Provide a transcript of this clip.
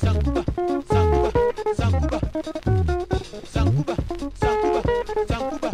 Zancuba, Zancuba, Zancuba, Zancuba, Zancuba.